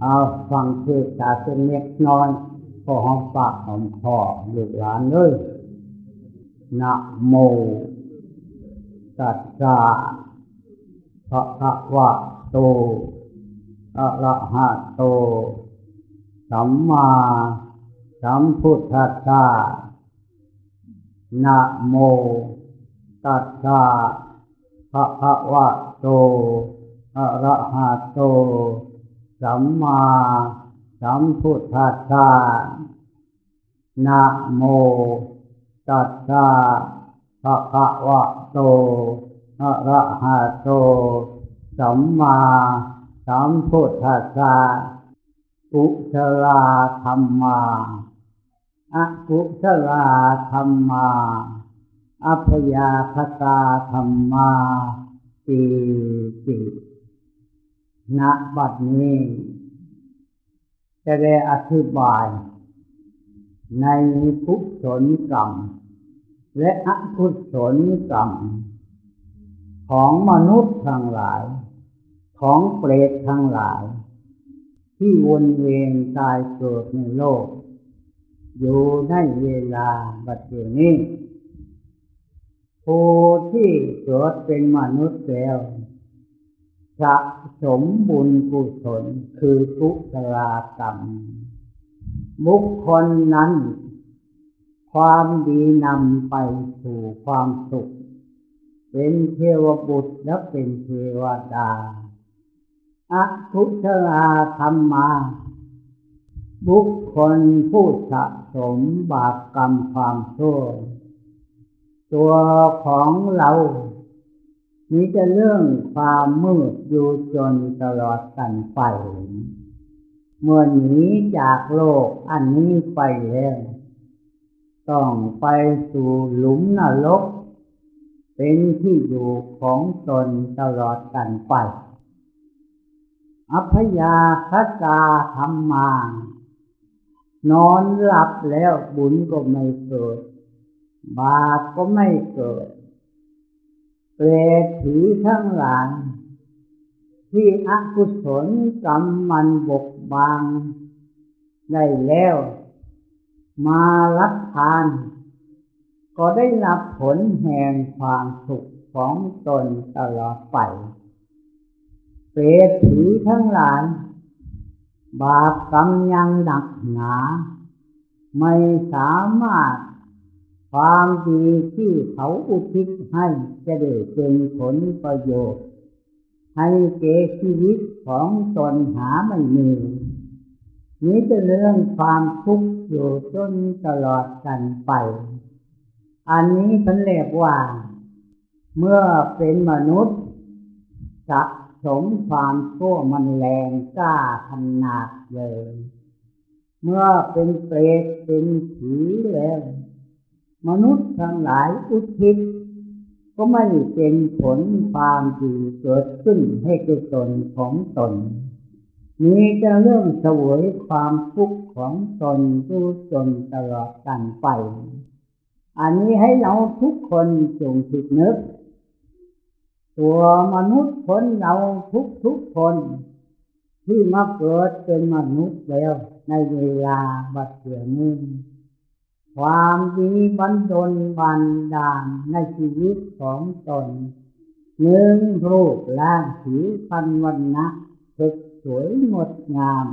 เอาฟังเทศน์เป็นเล็กน้อยพอหอมปากหอมคอลูกหลานเลยนะโมตัสสะภะคะวะโตอะระหะโต สัมมาสัมพุทธัสสะนะโมตัสสะภะคะวะโตอะระหะโต สัมมาสัมพุทธัสสะนะโมตัสสะภะคะวะโตอะระหะโต สัมมาสัมพุทธัสสะกุศลาธรรมาอะกุศลาธรรมาอัพยาคตาธรรมาติติ ณบัดนี้ จะได้อธิบาย ในกุศลกรรม และอกุศลกรรม ของมนุษย์ทั้งหลาย ของเปรตทั้งหลาย ที่วนเวียนตายเกิดในโลก อยู่ในเวลาบัดนี้ผู้ที่เกิดเป็นมนุษย์แล้ว สะสมบุญกุศลคือกุศลกรรม บุคคลนั้น ความดีนำไปสู่ความสุข เป็นเทวบุตรและเป็นเทวดาอกุศลธรรมา บุคคลผู้สะสมบาปกรรมความชั่ว ตัวของเรา มีแต่เรื่องความมืดอยู่จนตลอดกันไปเมื่อหนีจากโลกอันนี้ไปแล้วต้องไปสู่หลุมนรก เป็นที่อยู่ของตนตลอดกันไป อัพยาคตาธรรมานอนหลับแล้วบุญก็ไม่เกิด บาปก็ไม่เกิด เปรตผีทั้งหลายที่อกุศลกรรมมันบกบาง ได้แล้ว มารับทาน ก็ได้รับผลแห่งความสุขของตนตลอดไป เปรตผีทั้งหลาย บาปกรรมยังหนักหนา ไม่สามารถ ความดีที่เขาอุทิศให้จะได้เป็นผลประโยชน์ ให้เกชีวิตของตนหาไม่มีนี้จะเรื่องความทุกข์อยู่จนตลอดกันไป อันนี้ฉันเรียกว่า เมื่อเป็นมนุษย์สะสมความชั่วมันแรงกล้าขนาดเลย เมื่อเป็นเปรตเป็นผีแล้ว มนุษย์ทั้งหลายอุทิศก็ไม่เป็นผลความดีเกิดขึ้นให้กับตนของตน มีแต่เรื่องสวยความทุกข์ของตนอยู่จนตลอดกันไป อันนี้ให้เราทุกคนจงคิดนึก ตัวมนุษย์คนเราทุกทุกคน ที่มาเกิดเป็นมนุษย์แล้วในเวลาบัดเดี๋ยวนี้ ความดีบันดลบันดาลในชีวิตของตนหนึ่งรูปร่างผิวพรรณวันนะสดสวยงดงาม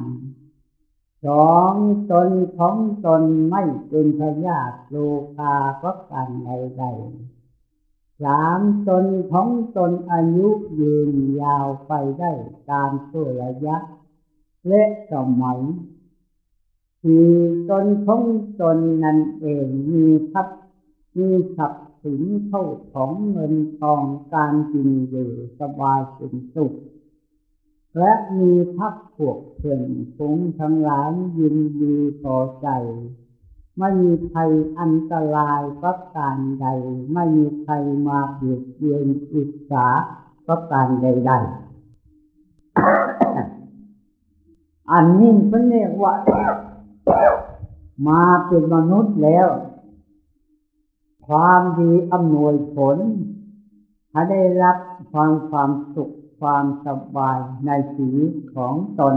สองตนของตนไม่เป็นพยาธิโลกาก็กันใดๆสามตนของตนอายุยืนยาวไปได้ตามตัวระยะและสมัย คือตนของตนนั่นเองมีทรัพย์มีทรัพย์สินเท่าของเงินทองการกินอยู่สบายเป็นสุข และมีพักพวกเพื่อนฝูงทั้งหลายยินดีพอใจ ไม่มีใครอันตรายประการใด ไม่มีใครมาเบียดเบียนอิจฉาประการใดๆอันนี้เขาเรียกว่า มาเป็นมนุษย์แล้ว ความดีอำนวยผลให้ได้รับความความสุขความสบายในชีวิตของตน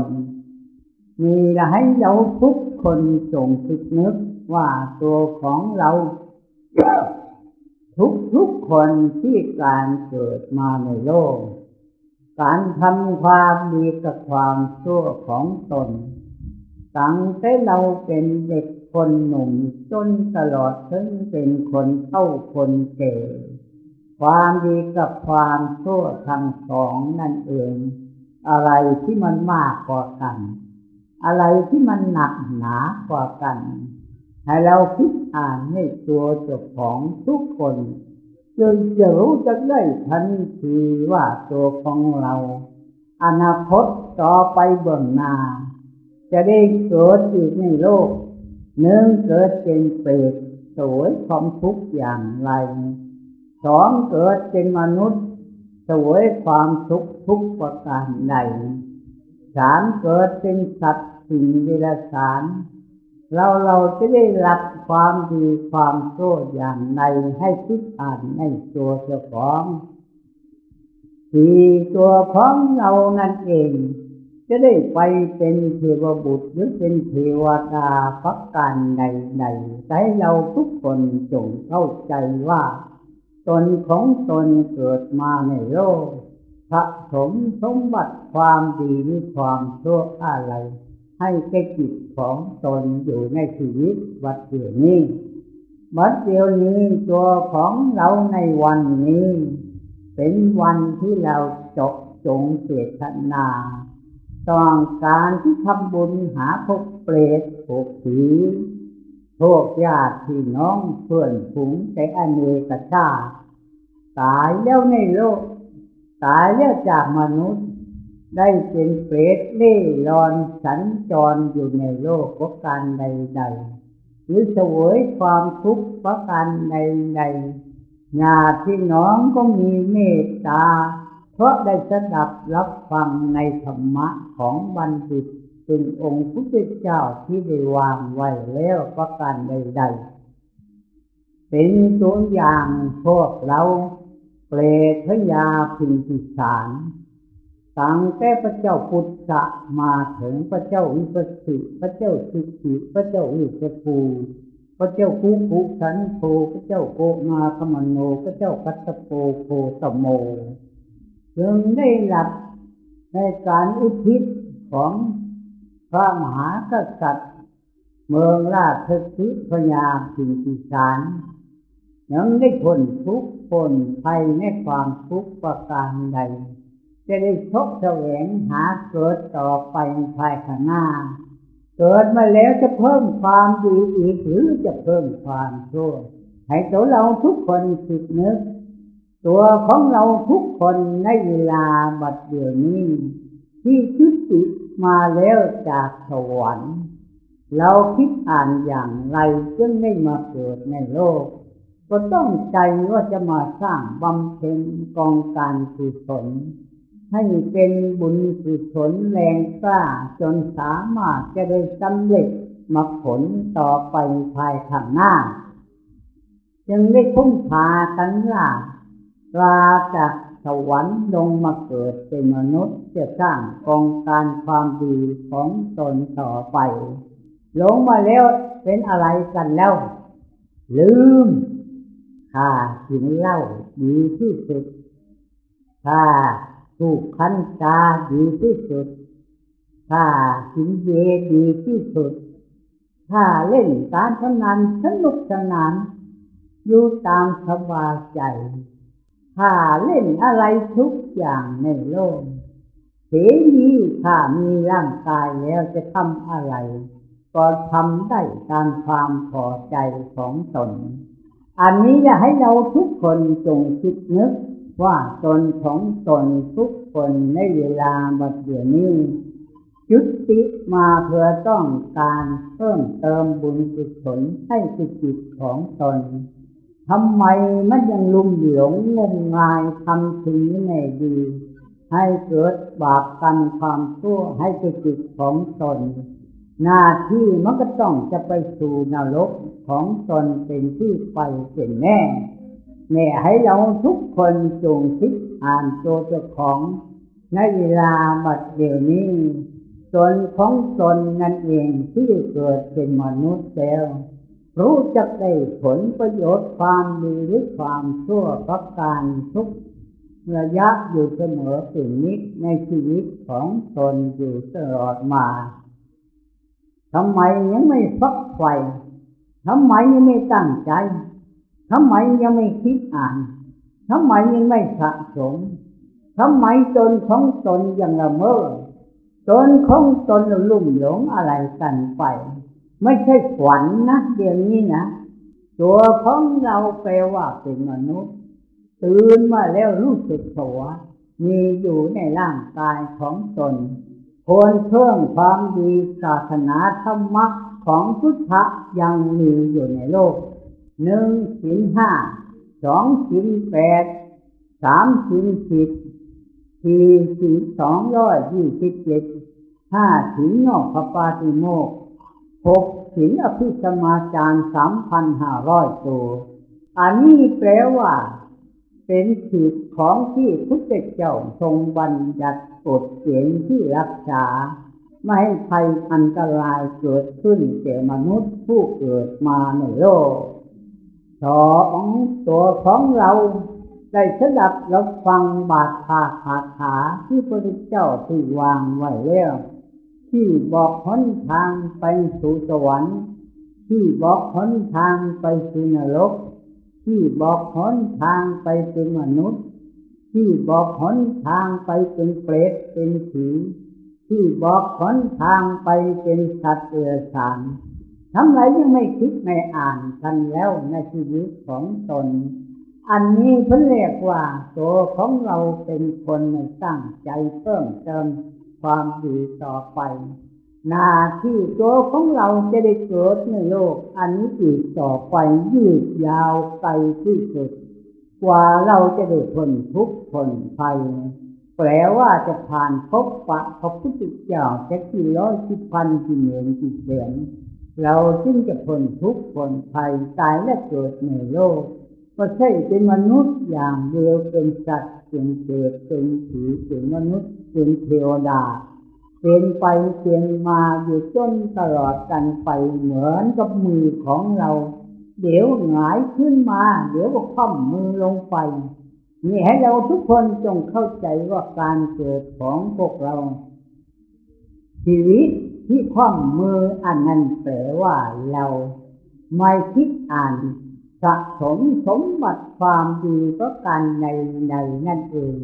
มีให้เราทุกคนจงคิดนึกว่าตัวของเรา ทุกทุกคนที่การเกิดมาในโลก การทำความดีกับความชั่วของตน ตั้งแต่เราเป็นเด็กคนหนุ่มจนตลอดถึงเป็นคนเฒ่าคนแก่ความดีกับความชั่วทั้งสองนั่นเอง อะไรที่มันมากกว่ากัน อะไรที่มันหนักหนากว่ากัน ให้เราคิดอ่านให้ตัวเจ้าของทุกคนจนจะรู้จะได้ทันทีว่าตัวของเรา อนาคตต่อไปเบื้องหน้า จะได้เกิดอีกในโลกหนึ่งเกิดเป็นเปรตสวยความทุกข์อย่างไรสองเกิดเป็นมนุษย์สวยความทุกข์ทุกประการใดสามเกิดเป็นสัตว์สิ่งเดรัจฉานเราเราจะได้รับความดีความโซ่อย่างไรให้คิดอ่านในตัวเจ้าของสี่ตัวของเรานั่นเอง จะได้ไปเป็นเทวบุตรหรือเป็นเทวดาพักการใดๆให้เราทุกคนจงเข้าใจว่า ตนของตนเกิดมาในโลกสะสมสมบัติความดีหรือความชั่วอะไร ให้แก่จิตของตนอยู่ในชีวิตวัดเดียวนี้วัดเดียวนี้ตัวของเราในวันนี้ เป็นวันที่เราจบจงเจตนา ต้องการที่ทำบุญหาพวกเปรตพวกผีพวกญาติพี่น้องเพื่อนฝูงในอเนกชาติตายแล้วในโลก ตายแล้วจากมนุษย์ ได้เป็นเปรตเล่ร่อนสัญจรอยู่ในโลกประการใดๆหรือเสวยความทุกข์ประการใดๆญาติพี่น้องก็มีเมตตา เพราะได้สดับรับฟังในธรรมะของบัณฑิตเป็นองค์พุทธเจ้าที่ได้วางไว้แล้วประการใดๆเป็นตัวอย่างพวกเราเปรตยาพิมพิสารตั้งแต่พระเจ้าพุทธะมาถึงพระเจ้าวิปัสสิพระเจ้าสุขิพระเจ้าวิสภูพระเจ้าคุกุสันโธพระเจ้าโกนาคมโนพระเจ้ากัตตโปโคตโม จึงได้หลับในการอุทิศของพระมหากษัตริย์ เมืองราชสิพยาพิมพิสารยังได้พ้นทุกข์พ้นภัยในความทุกข์ประการใด จะได้ชกแสวงหาเกิดต่อไปภายข้างหน้า เกิดมาแล้วจะเพิ่มความดีอีกหรือจะเพิ่มความชั่วให้ตัวเราทุกคนคิดนึก ตัวของเราทุกคนในเวลาบัดเดี๋ยวนี้ ที่ชุติมาแล้วจากสวรรค์ เราคิดอ่านอย่างไรจึงได้มาเกิดในโลก ก็ต้องใจว่าจะมาสร้างบำเพ็ญกองการกุศลให้เป็นบุญกุศลแรงกล้าจนสามารถจะได้สำเร็จมาผลต่อไปภายข้างหน้า จึงได้ทุ่มพากันล่า ลาจากสวรรค์ลงมาเกิดเป็นมนุษย์จะสร้างกองการความดีของตนต่อไปลงมาแล้วเป็นอะไรกันแล้ว ลืมข้ากินเล้าดีที่สุดข้าถูกคันตาดีที่สุดข้ากินเยดีที่สุดข้าเล่นการพนันสนุกสนานอยู่ตามสบายใจ ข้าเล่นอะไรทุกอย่างในโลกเสียนี้ข้ามีร่างกายแล้วจะทำอะไร ก็ทำได้ตามความพอใจของตน อันนี้จะให้เราทุกคนจงคิดนึกว่าตนของตนทุกคนในเวลาบัดเดี๋ยวนี้จุดติมาเพื่อต้องการเพิ่มเติมบุญกุศลให้จิตของตน ทำไมมันยังลุ่มหลงงมงายทำสิ่งนี้ไม่ดี ให้เกิดบาปกรรความชั่วให้จิตของตน หน้าที่มันก็ต้องจะไปสู่นรกของตนเป็นที่ไปเป็นแน่แน่ให้เราทุกคนจงคิดอ่านตัวเจ้าของในเวลาบัดเดี๋ยวนี้ตนของตนนั่นเองที่เกิดเป็นมนุษย์แล้ว รู้จักได้ผลประโยชน์ความดีหรือความชั่วประการทุกระยะอยู่เสมอสิ่งนี้ในชีวิตของตนอยู่ตลอดมาทำไมยังไม่ฟักไฟทำไมยังไม่ตั้งใจทำไมยังไม่คิดอ่านทำไมยังไม่สะสมทำไมตนของตนยังละเมอตนของตนลุ่มหลงอะไรกันไป ไม่ใช่ฝันนะเดี๋ยวนี้นะตัวของเราแปลว่าเป็นมนุษย์ ตื่นมาแล้วรู้สึกตัวมีอยู่ในร่างกายของตนควรเพิ่มความดีศาสนาธรรมะของพุทธะยังมีอยู่ในโลกหนึ่งสินห้าสองสินแปดสามสินสิบสี่สินสองร้อยยี่สิบเจ็ดห้าสินนอกพระปาติโมก หกสินอภิสมาจารสามพันห้าร้อยตัวอันนี้แปลว่า เป็นสิทธิของที่พุทธเจ้าทรงบัญญัติกฎเกณฑ์ที่รักษา ไม่ให้ภัยอันตรายเกิดขึ้นแก่มนุษย์ผู้เกิดมาในโลกสองตัวของเราได้สดับรับฟังบาทคาคาถาที่พระเจ้าที่วางไว้แล้ว ที่บอกหนทางไปสู่สวรรค์ที่บอกหนทางไปสู่นรกที่บอกหนทางไปเป็นมนุษย์ที่บอกหนทางไปเป็นเปรตเป็นผีที่บอกหนทางไปเป็นสัตว์เดรัจฉานทำไรยังไม่คิดไม่อ่านกันแล้วในชีวิตของตน อันนี้เพิ่นเรียกว่าตัวของเราเป็นคนในตั้งใจเพิ่มเติม ความดีต่อไป หน้าที่ตัวของเราจะได้เกิดในโลก อันนี้อีกต่อไปยืดยาวไกลที่สุด กว่าเราจะได้พ้นทุกข์พ้นภัยแปลว่าจะผ่านพบปะพระพุทธเจ้าจะกี่ร้อยกี่พันกี่หมื่นกี่แสนเราจึงจะพ้นทุกข์พ้นภัยตายและเกิดในโลกก็ใช่เป็นมนุษย์อย่างเดียวเป็นสัตว์เป็นเกิดเป็นผีเป็นมนุษย์ เป็นเทวดา เป็นไปเป็นมาอยู่จนตลอดกันไปเหมือนกับมือของเรา เดี๋ยวหงายขึ้นมา เดี๋ยวก็คว่ำมือลงไปนี่ให้เราทุกคนจงเข้าใจว่าการเกิดของพวกเรา ชีวิตที่คว่ำมืออันนั้นแปลว่าเราไม่คิดอ่านสะสมสมบัติความดีก็การในในนั่นเอง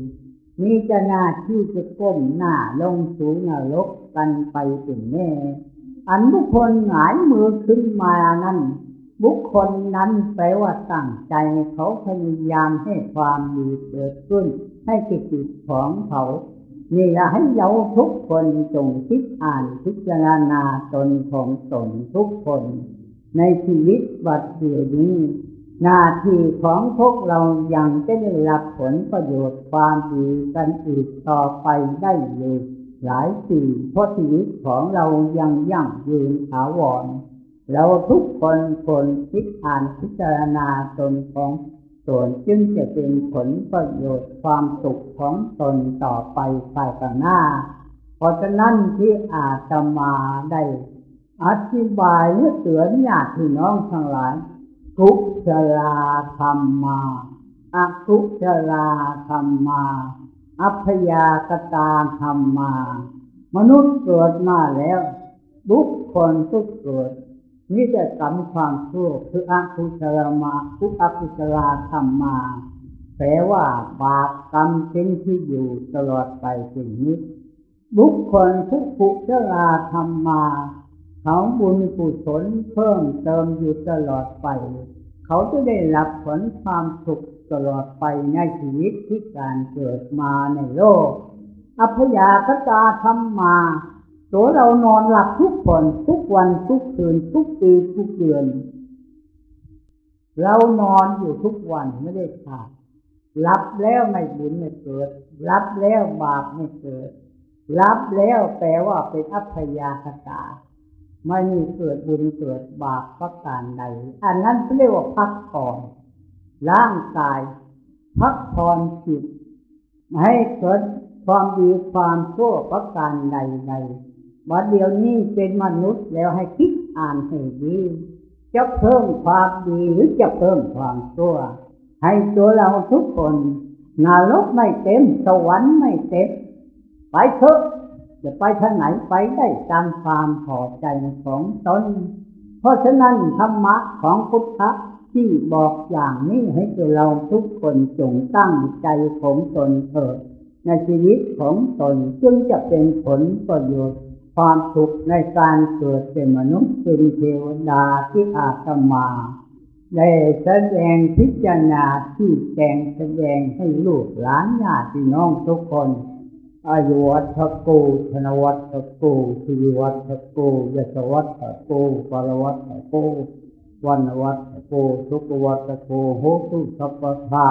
มีจะหน้าที่จะก้มหน้าลงสู่นรกกันไปถึงแน่ อันบุคคลหงายมือขึ้นมานั้นบุคคลนั้นแปลว่าตั้งใจเขาพยายามให้ความดีเกิดขึ้น ให้จิตของเขานี่ละให้เราทุกคนจงคิดอ่านพิจารณาตนของตนทุกคน ในชีวิตบัดเดียวนี้ หน้าที่ของพวกเรายังจะได้รับผลประโยชน์ความดีกันอีกต่อไปได้อยู่หลายปีเพราะชีวิตของเรายังยั่งยืนถาวรเราทุกคนคนคิดอ่านพิจารณาตนของตนจึงจะเป็นผลประโยชน์ความสุขของตนต่อไปภายข้างหน้า เพราะฉะนั้นที่อาตมาได้อธิบายเมื่อเตือนญาติพี่น้องทั้งหลาย กชราธรรมมาอาทุชราธรรมมา อัพยากตาธรรมมา มนุษย์เกิดมาแล้ว บุคคลทุกเกิดนี่จะกรรมความชั่วคืออาคุชรามาทุกอคุชราธรรมมา แปลว่าบาปกรรมเป็นที่อยู่ตลอดไปสิ่งนี้ บุคคลทุกขุชราธรรมมาเขาบุญกุศลเพิ่มเติมอยู่ตลอดไป เขาจะได้รับผลความสุขตลอดไปในชีวิตที่การเกิดมาในโลก อัพยากตาธรรมมาตัวเรานอนหลับทุกคนทุกวันทุกคืนทุกปีทุกเดือน เรานอนอยู่ทุกวันไม่ได้ขาดรับแล้วไม่บุญไม่เกิด รับแล้วบาปไม่เกิด รับแล้วแปลว่าเป็นอัพยากตา ไม่มีเกิดบุญเกิดบาปประการใด อันนั้นเรียกว่าพักผ่อนร่างกาย พักผ่อนจิตให้เกิดความดีความชั่วประการใดใดบัดเดี๋ยวนี้เป็นมนุษย์แล้วให้คิดอ่านให้ดีจะเพิ่มความดีหรือจะเพิ่มความชั่ว ให้ตัวเราทุกคนนรกไม่เต็มสวรรค์ไม่เต็มไปเถอะ จะไปทางไหนไปได้ตามความพอใจของตน เพราะฉะนั้นธรรมะของพุทธะที่บอกอย่างนี้ให้เราทุกคนจงตั้งใจของตนเถิดในชีวิตของตนจึงจะเป็นผลประโยชน์ความสุขในการเกิดเป็นมนุษย์เป็นเทวดาที่อาตมาได้แสดงพิจารณาที่แจงแสดงให้ลูกหลานญาติน้องทุกคน อายุวัฒกูธนวัฒกูชีวัฒกูยศวัฒกูปรวัฒกูวันวัฒกูทุกวัฒกูโหตุสัพพทา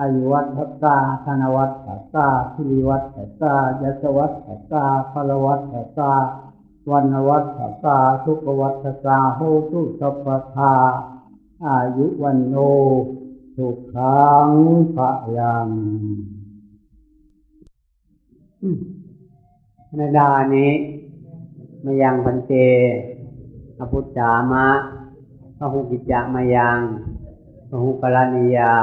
อายุวัฒกาธนวัฒกาชีวัฒกายศวัฒกาปรวัฒกาวันวัฒกาทุกวัฒกาโหตุสัพพทาอายุวันโนสุขังพะยัง ในดานี้มายังพันเตอภุจจามะพระหุกิจจะมายังพระหุกรณียา